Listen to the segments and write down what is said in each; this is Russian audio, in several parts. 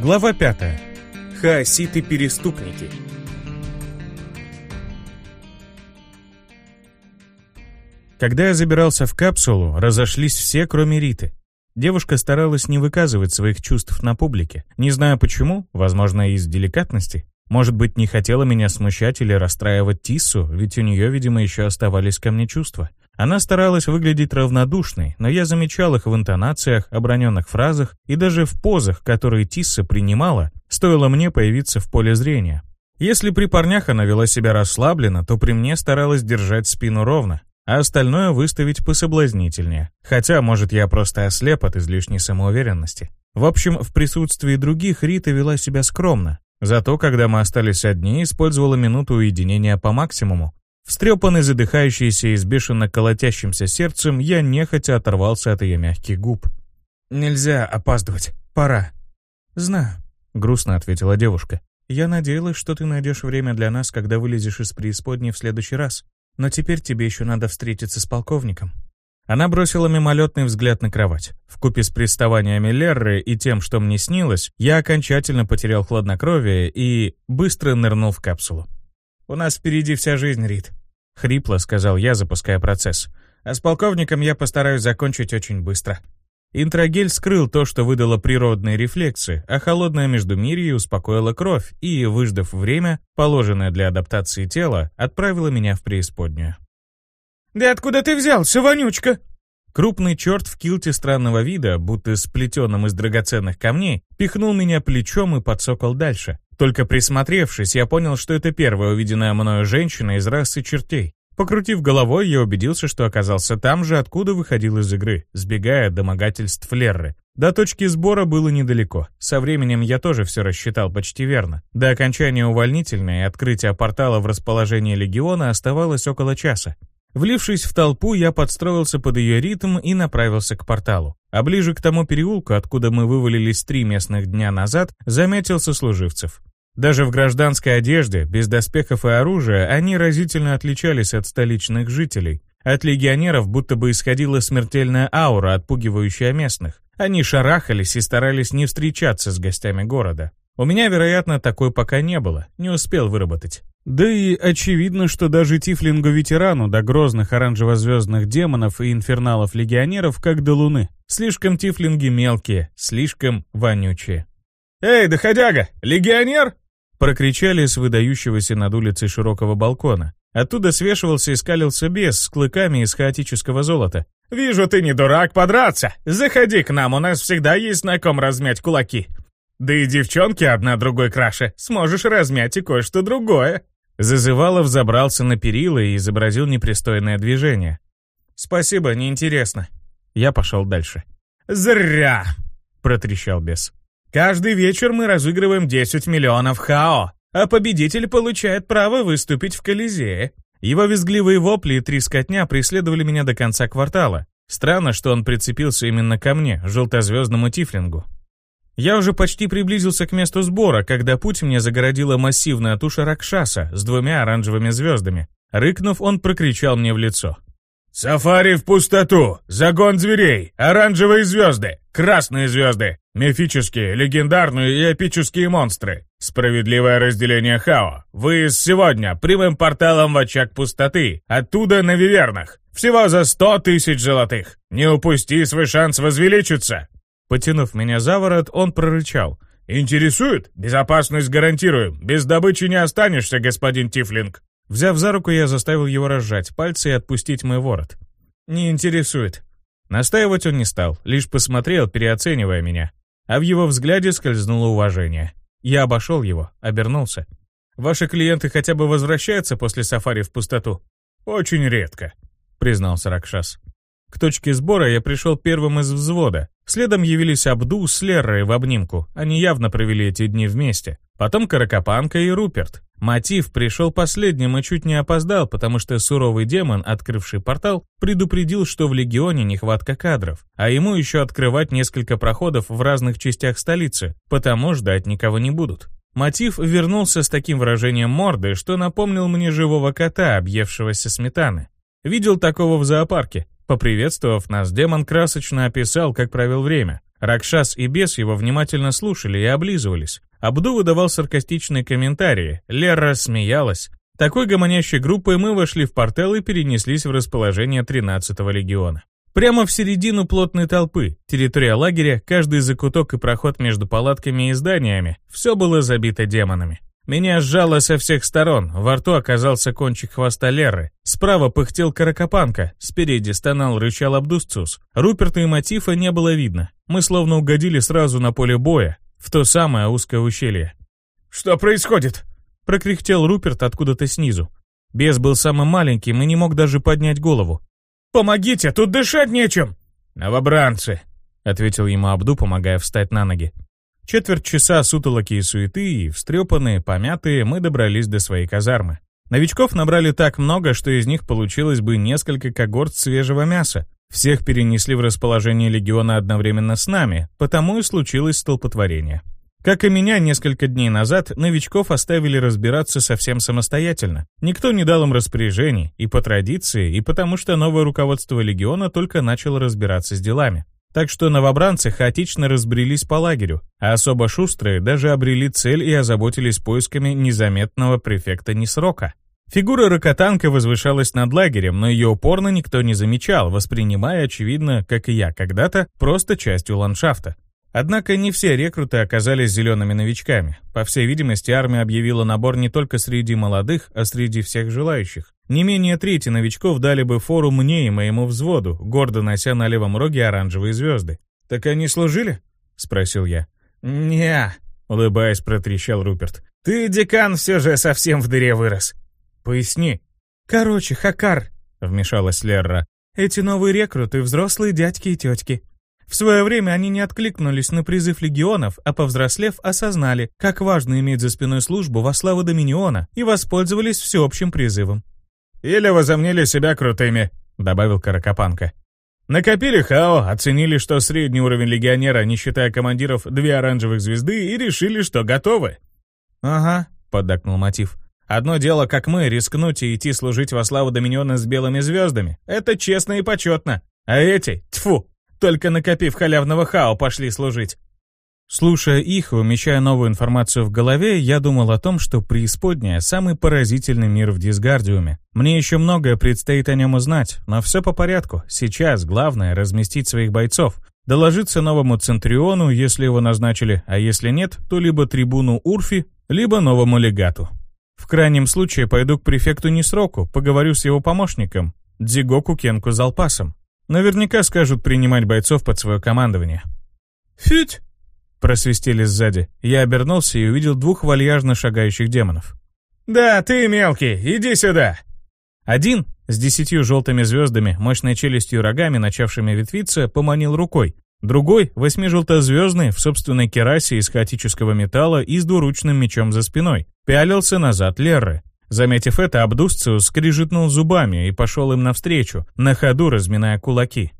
Глава 5. Хаоситы-переступники. Когда я забирался в капсулу, разошлись все, кроме Риты. Девушка старалась не выказывать своих чувств на публике. Не знаю почему, возможно, из деликатности. Может быть, не хотела меня смущать или расстраивать Тиссу, ведь у нее, видимо, еще оставались ко мне чувства. Она старалась выглядеть равнодушной, но я замечал их в интонациях, оброненных фразах и даже в позах, которые Тисса принимала, стоило мне появиться в поле зрения. Если при парнях она вела себя расслабленно, то при мне старалась держать спину ровно, а остальное выставить пособлазнительнее. Хотя, может, я просто ослеп от излишней самоуверенности. В общем, в присутствии других Рита вела себя скромно. Зато, когда мы остались одни, использовала минуту уединения по максимуму. Встрепанный, задыхающийся и с бешено колотящимся сердцем, я нехотя оторвался от ее мягких губ. «Нельзя опаздывать. Пора». «Знаю», — грустно ответила девушка. «Я надеялась, что ты найдешь время для нас, когда вылезешь из преисподней в следующий раз. Но теперь тебе еще надо встретиться с полковником». Она бросила мимолетный взгляд на кровать. Вкупе с приставаниями Лерры и тем, что мне снилось, я окончательно потерял хладнокровие и быстро нырнул в капсулу. «У нас впереди вся жизнь, Рид», — хрипло сказал я, запуская процесс. «А с полковником я постараюсь закончить очень быстро». Интрагель скрыл то, что выдало природные рефлексы, а холодное междумирье успокоило кровь и, выждав время, положенное для адаптации тела, отправило меня в преисподнюю. «Да откуда ты взялся, вонючка?» Крупный черт в килте странного вида, будто сплетенным из драгоценных камней, пихнул меня плечом и подсокал дальше. Только присмотревшись, я понял, что это первая увиденная мною женщина из расы чертей. Покрутив головой, я убедился, что оказался там же, откуда выходил из игры, сбегая от домогательств Лерры. До точки сбора было недалеко. Со временем я тоже все рассчитал почти верно. До окончания увольнительной и открытия портала в расположении Легиона оставалось около часа. Влившись в толпу, я подстроился под ее ритм и направился к порталу. А ближе к тому переулку, откуда мы вывалились три местных дня назад, заметил сослуживцев. Даже в гражданской одежде, без доспехов и оружия, они разительно отличались от столичных жителей. От легионеров будто бы исходила смертельная аура, отпугивающая местных. Они шарахались и старались не встречаться с гостями города. У меня, вероятно, такой пока не было, не успел выработать. Да и очевидно, что даже Тифлингу-ветерану до грозных оранжево-звездных демонов и инферналов-легионеров как до луны. Слишком тифлинги мелкие, слишком вонючие. «Эй, доходяга, легионер?» Прокричали с выдающегося над улицей широкого балкона. Оттуда свешивался и скалился бес с клыками из хаотического золота. «Вижу, ты не дурак подраться. Заходи к нам, у нас всегда есть на ком размять кулаки. Да и девчонки одна другой краше, сможешь размять и кое-что другое». Зазывалов забрался на перила и изобразил непристойное движение. «Спасибо, неинтересно». Я пошел дальше. «Зря!» — протрещал бес. «Каждый вечер мы разыгрываем 10 миллионов хао, а победитель получает право выступить в Колизее». Его визгливые вопли и трескотня преследовали меня до конца квартала. Странно, что он прицепился именно ко мне, желтозвездному тифлингу. Я уже почти приблизился к месту сбора, когда путь мне загородила массивная туша Ракшаса с двумя оранжевыми звездами. Рыкнув, он прокричал мне в лицо. «Сафари в пустоту! Загон зверей! Оранжевые звезды! Красные звезды! Мифические, легендарные и эпические монстры! Справедливое разделение Хао! Выезд сегодня прямым порталом в очаг пустоты! Оттуда на Вивернах! Всего за сто тысяч золотых! Не упусти свой шанс возвеличиться!» Потянув меня за ворот, он прорычал. «Интересует? Безопасность гарантируем. Без добычи не останешься, господин Тифлинг!» Взяв за руку, я заставил его разжать пальцы и отпустить мой ворот. «Не интересует». Настаивать он не стал, лишь посмотрел, переоценивая меня. А в его взгляде скользнуло уважение. Я обошел его, обернулся. «Ваши клиенты хотя бы возвращаются после сафари в пустоту?» «Очень редко», — признался Ракшас. К точке сбора я пришел первым из взвода. Следом явились Абду с Лерой в обнимку. Они явно провели эти дни вместе. Потом Каракопанка и Руперт. Мотив пришел последним и чуть не опоздал, потому что суровый демон, открывший портал, предупредил, что в Легионе нехватка кадров, а ему еще открывать несколько проходов в разных частях столицы, потому ждать никого не будут. Мотив вернулся с таким выражением морды, что напомнил мне живого кота, объевшегося сметаны. Видел такого в зоопарке. Поприветствовав нас, демон красочно описал, как провел время. Ракшас и бес его внимательно слушали и облизывались. Абду выдавал саркастичные комментарии, Лера смеялась. Такой гомонящей группой мы вошли в портал и перенеслись в расположение 13-го легиона. Прямо в середину плотной толпы, территория лагеря, каждый закуток и проход между палатками и зданиями, все было забито демонами. Меня сжало со всех сторон, во рту оказался кончик хвоста Леры. Справа пыхтел Каракопанка, спереди стонал рычал Абдусцус. Руперта и Мотифа не было видно. Мы словно угодили сразу на поле боя, в то самое узкое ущелье. «Что происходит?» — прокряхтел Руперт откуда-то снизу. Бес был самым маленьким и не мог даже поднять голову. «Помогите, тут дышать нечем!» «Новобранцы!» — ответил ему Абду, помогая встать на ноги. Четверть часа сутолоки и суеты, и встрепанные, помятые, мы добрались до своей казармы. Новичков набрали так много, что из них получилось бы несколько когорт свежего мяса. Всех перенесли в расположение легиона одновременно с нами, потому и случилось столпотворение. Как и меня несколько дней назад, новичков оставили разбираться совсем самостоятельно. Никто не дал им распоряжений, и по традиции, и потому что новое руководство легиона только начало разбираться с делами. Так что новобранцы хаотично разбрелись по лагерю, а особо шустрые даже обрели цель и озаботились поисками незаметного префекта Несрока. Фигура Рокотанка возвышалась над лагерем, но ее упорно никто не замечал, воспринимая, очевидно, как и я когда-то, просто частью ландшафта. Однако не все рекруты оказались зелеными новичками. По всей видимости, армия объявила набор не только среди молодых, а среди всех желающих. Не менее трети новичков дали бы фору мне и моему взводу, гордо нося на левом роге оранжевые звезды. «Так они служили?» — спросил я. не улыбаясь, протрещал Руперт. «Ты, декан, все же совсем в дыре вырос». «Поясни». «Короче, Хакар», — вмешалась Лерра. «Эти новые рекруты — взрослые дядьки и тетки. В свое время они не откликнулись на призыв легионов, а повзрослев осознали, как важно иметь за спиной службу во славу Доминиона и воспользовались всеобщим призывом. «Или возомнили себя крутыми», — добавил Каракопанка. Накопили хао, оценили, что средний уровень легионера, не считая командиров, две оранжевых звезды, и решили, что готовы. «Ага», — поддакнул Мотив. «Одно дело, как мы, рискнуть и идти служить во славу Доминиона с белыми звездами. Это честно и почетно. А эти, тьфу, только накопив халявного хао, пошли служить. Слушая их умещая новую информацию в голове, я думал о том, что преисподняя — самый поразительный мир в Дисгардиуме. Мне еще многое предстоит о нем узнать, но все по порядку. Сейчас главное — разместить своих бойцов, доложиться новому Центриону, если его назначили, а если нет, то либо трибуну Урфи, либо новому легату. В крайнем случае пойду к префекту Несроку, поговорю с его помощником, Дзигоку Кенку Залпасом. Наверняка скажут принимать бойцов под свое командование. «Фють!» Просвистели сзади. Я обернулся и увидел двух вальяжно шагающих демонов. «Да, ты мелкий, иди сюда!» Один, с десятью желтыми звездами, мощной челюстью и рогами, начавшими ветвиться, поманил рукой. Другой, восьмижелтозвездный, в собственной керасе из хаотического металла и с двуручным мечом за спиной, пялился назад Лерры. Заметив это, Абдусциус скрижетнул зубами и пошел им навстречу, на ходу разминая кулаки.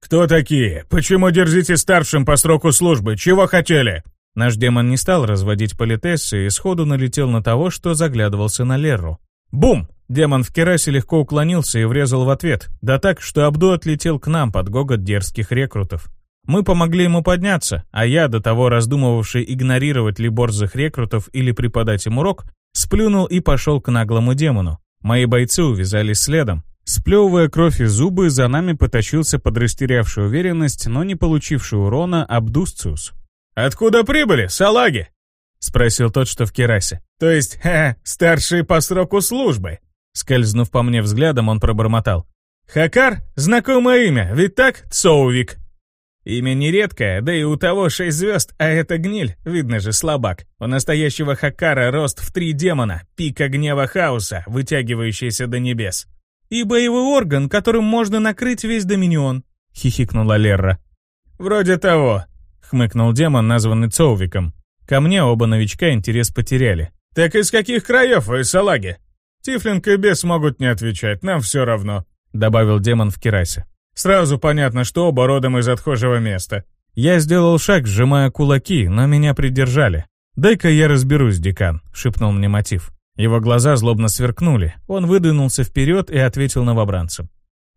«Кто такие? Почему дерзите старшим по сроку службы? Чего хотели?» Наш демон не стал разводить политессы и сходу налетел на того, что заглядывался на Лерру. Бум! Демон в керасе легко уклонился и врезал в ответ, да так, что Абду отлетел к нам под гогот дерзких рекрутов. Мы помогли ему подняться, а я, до того раздумывавший игнорировать ли борзых рекрутов или преподать им урок, Сплюнул и пошел к наглому демону. Мои бойцы увязались следом. Сплевывая кровь и зубы, за нами потащился подрастерявший уверенность, но не получивший урона Абдусциус. «Откуда прибыли, салаги?» — спросил тот, что в керасе. «То есть, ха, старший по сроку службы?» Скользнув по мне взглядом, он пробормотал. «Хакар? Знакомое имя, ведь так, Цоувик?» Имя нередкое, да и у того шесть звезд, а это гниль, видно же, слабак. У настоящего Хакара рост в три демона, пика гнева хаоса, вытягивающийся до небес. «И боевой орган, которым можно накрыть весь Доминион», — хихикнула Лерра. «Вроде того», — хмыкнул демон, названный Цоувиком. Ко мне оба новичка интерес потеряли. «Так из каких краев вы, салаги?» «Тифлинг и бес могут не отвечать, нам все равно», — добавил демон в керасе. Сразу понятно, что оба родом из отхожего места. Я сделал шаг, сжимая кулаки, но меня придержали. «Дай-ка я разберусь, декан», — шепнул мне мотив. Его глаза злобно сверкнули. Он выдвинулся вперед и ответил новобранцам.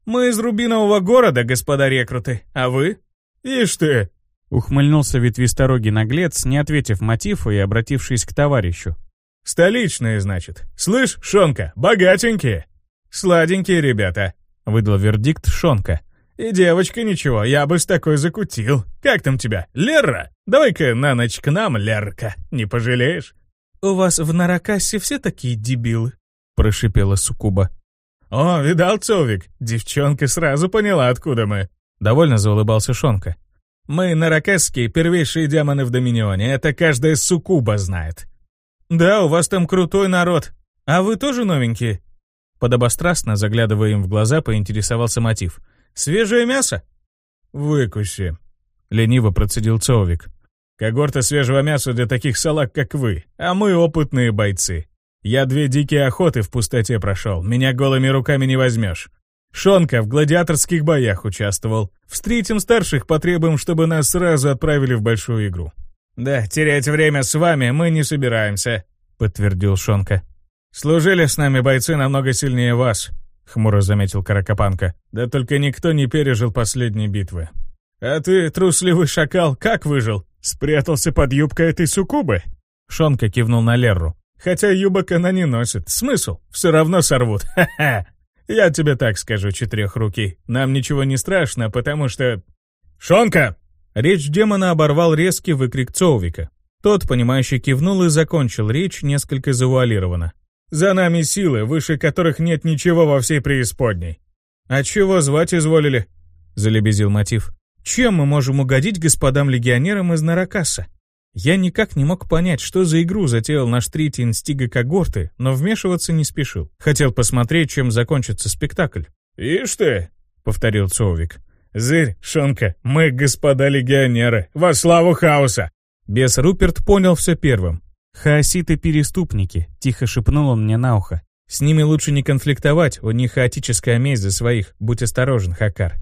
«Мы из Рубинового города, господа рекруты, а вы?» «Ишь ты!» Ухмыльнулся ветвисторогий наглец, не ответив мотиву и обратившись к товарищу. «Столичные, значит. Слышь, Шонка, богатенькие. Сладенькие ребята», — выдал вердикт Шонка. «И девочка ничего, я бы с такой закутил. Как там тебя, Лера? Давай-ка на ночь к нам, Лерка, не пожалеешь?» «У вас в Наракасе все такие дебилы», — прошипела Сукуба. «О, видал, Цовик? Девчонка сразу поняла, откуда мы». Довольно заулыбался Шонка. Мы, наракесские, первейшие демоны в Доминионе, это каждая суккуба знает. Да, у вас там крутой народ. А вы тоже новенькие? Подобострастно, заглядывая им в глаза, поинтересовался мотив. Свежее мясо? Выкуси. Лениво процедил Цовик. Когорта свежего мяса для таких салак, как вы, а мы опытные бойцы. Я две дикие охоты в пустоте прошел, меня голыми руками не возьмешь. Шонка в гладиаторских боях участвовал. Встретим старших, потребуем, чтобы нас сразу отправили в большую игру. Да, терять время с вами мы не собираемся, подтвердил Шонка. Служили с нами бойцы намного сильнее вас, хмуро заметил Каракопанка. Да только никто не пережил последней битвы. А ты, трусливый шакал, как выжил? Спрятался под юбкой этой суккубы? Шонка кивнул на Лерру. Хотя юбок она не носит. Смысл? Все равно сорвут. Ха-ха. Я тебе так скажу, четырехрукий. Нам ничего не страшно, потому что... Шонка! Речь демона оборвал резкий выкрик Цоувика. Тот, понимающий, кивнул и закончил речь несколько завуалированно. «За нами силы, выше которых нет ничего во всей преисподней». «А чего звать изволили?» — залебезил мотив. «Чем мы можем угодить господам-легионерам из Наракаса?» Я никак не мог понять, что за игру затеял наш третий инстига когорты, но вмешиваться не спешил. Хотел посмотреть, чем закончится спектакль. «Ишь ты!» — повторил Цовик. «Зырь, Шонка, мы господа легионеры, во славу хаоса!» Бес Руперт понял все первым. «Хаоситы-переступники», — тихо шепнул он мне на ухо. «С ними лучше не конфликтовать, у них хаотическая месть за своих, будь осторожен, Хакар».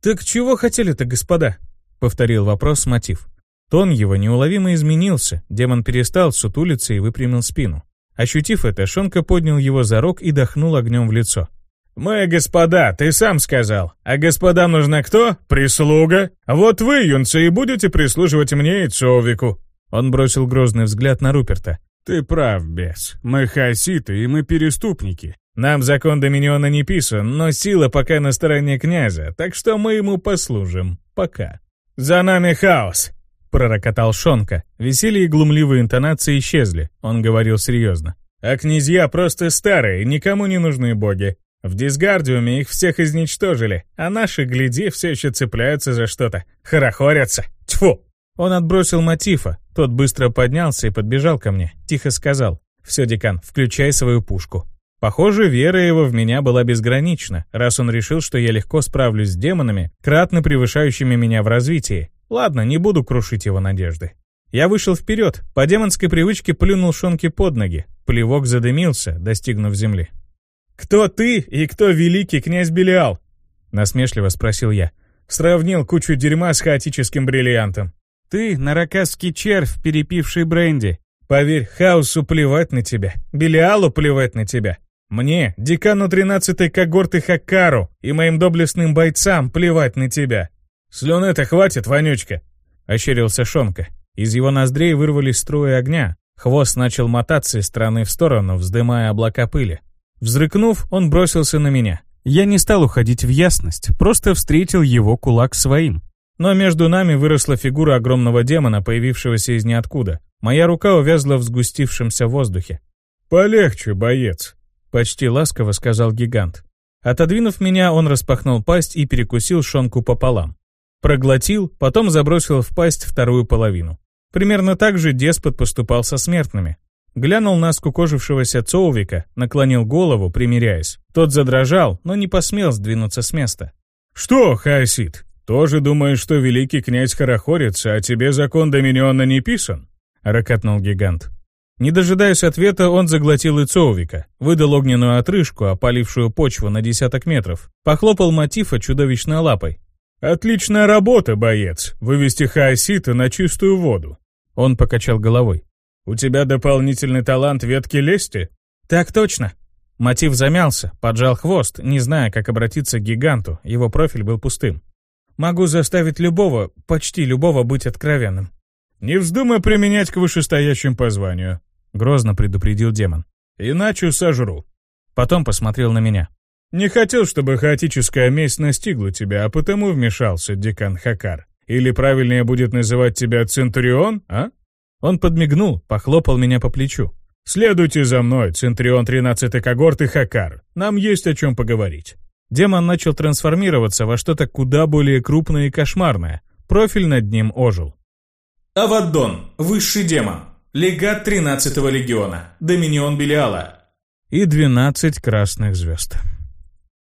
«Так чего хотели-то, господа?» — повторил вопрос мотив. Тон его неуловимо изменился, демон перестал сутулиться и выпрямил спину. Ощутив это, Шонка поднял его за рог и дохнул огнем в лицо. «Мы, господа, ты сам сказал. А господам нужна кто? Прислуга. Вот вы, юнцы, и будете прислуживать мне и Цовику». Он бросил грозный взгляд на Руперта. «Ты прав, бес. Мы хаситы, и мы переступники. Нам закон Доминиона не писан, но сила пока на стороне князя, так что мы ему послужим. Пока. За нами хаос пророкотал Шонка. Веселье и глумливые интонации исчезли. Он говорил серьезно. «А князья просто старые, никому не нужны боги. В Дисгардиуме их всех изничтожили, а наши, гляди, все еще цепляются за что-то. Хорохорятся. Тьфу!» Он отбросил мотива. Тот быстро поднялся и подбежал ко мне. Тихо сказал. «Все, декан, включай свою пушку». Похоже, вера его в меня была безгранична, раз он решил, что я легко справлюсь с демонами, кратно превышающими меня в развитии, Ладно, не буду крушить его надежды. Я вышел вперед, по демонской привычке плюнул Шонке под ноги. Плевок задымился, достигнув земли. «Кто ты и кто великий князь Белиал?» Насмешливо спросил я. Сравнил кучу дерьма с хаотическим бриллиантом. «Ты, наракасский червь, перепивший бренди. Поверь, хаосу плевать на тебя, Белиалу плевать на тебя. Мне, декану 13-й когорты Хакару и моим доблестным бойцам плевать на тебя. «Слюны-то хватит, вонючка!» — ощерился Шонка. Из его ноздрей вырвались струи огня. Хвост начал мотаться из стороны в сторону, вздымая облака пыли. Взрыкнув, он бросился на меня. Я не стал уходить в ясность, просто встретил его кулак своим. Но между нами выросла фигура огромного демона, появившегося из ниоткуда. Моя рука увязла в сгустившемся воздухе. «Полегче, боец», — почти ласково сказал гигант. Отодвинув меня, он распахнул пасть и перекусил шонку пополам. Проглотил, потом забросил в пасть вторую половину. Примерно так же деспот поступал со смертными. Глянул на скукожившегося Цоувика, наклонил голову, примиряясь. Тот задрожал, но не посмел сдвинуться с места. «Что, Хасид, тоже думаешь, что великий князь хорохорится, а тебе закон Доминиона не писан?» — ракотнул гигант. Не дожидаясь ответа, он заглотил и Цоувика, выдал огненную отрыжку, опалившую почву на десяток метров, похлопал Матифа чудовищной лапой, «Отличная работа, боец, вывести хаосита на чистую воду». Он покачал головой. «У тебя дополнительный талант ветки лести?» «Так точно». Мотив замялся, поджал хвост, не зная, как обратиться к гиганту, его профиль был пустым. Могу заставить любого, почти любого, быть откровенным». «Не вздумай применять к вышестоящим по званию», — грозно предупредил демон. «Иначе сожру». Потом посмотрел на меня. «Не хотел, чтобы хаотическая месть настигла тебя, а потому вмешался, декан Хакар. Или правильнее будет называть тебя Центурион, а?» Он подмигнул, похлопал меня по плечу. «Следуйте за мной, Центурион 13-й когорты Хакар. Нам есть о чем поговорить». Демон начал трансформироваться во что-то куда более крупное и кошмарное. Профиль над ним ожил. Аваддон, высший демон. Легат 13-го легиона. Доминион Белиала. И 12 красных звезд.